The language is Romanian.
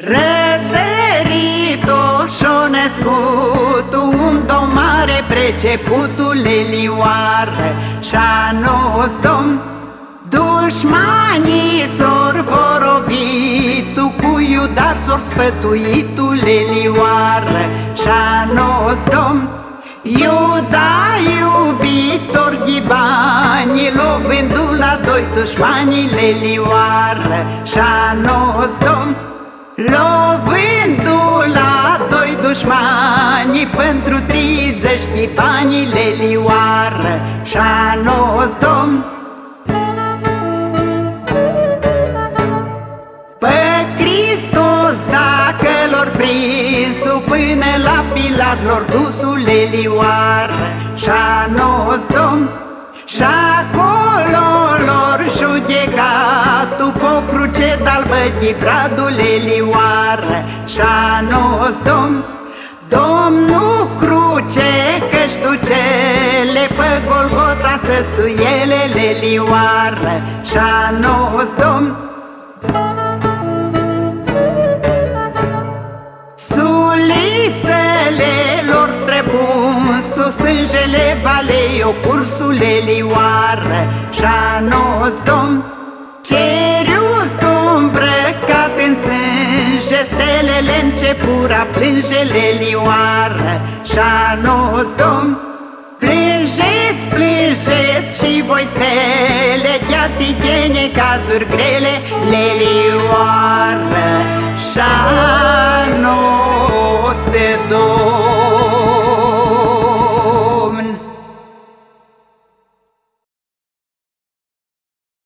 Răsărit-o și-o Un domn mare preceputul Elioară. Și-a nos domn Dușmanii s-or vorobitu Cu Iuda s-or sfătuitul Elioară. Și-a nos domn Iuda iubitor ghibani Lovându la doi dușmanii Lelioară Și-a nos domn Lovându la doi dușmani Pentru treizeci de bani lilioară Și-a nostom Pe Hristos dacă lor prinsu Până la Pilat lor dusul lilioară Și-a nostom Și cruce d'albă bradul lilioară Și-a nostom Domnul cruce că-și ducele Pe Golgota să suiele lilioară Și-a nostom Sulițele lor străbun Sus sângele valei o cursul lilioară Și-a nostom Ceriu îmbrăcat Zilele începura plângele lioară Și-a nos domn Plângeți, plângeți și voi stele Chiatitene cazuri grele le lioară Și-a domn.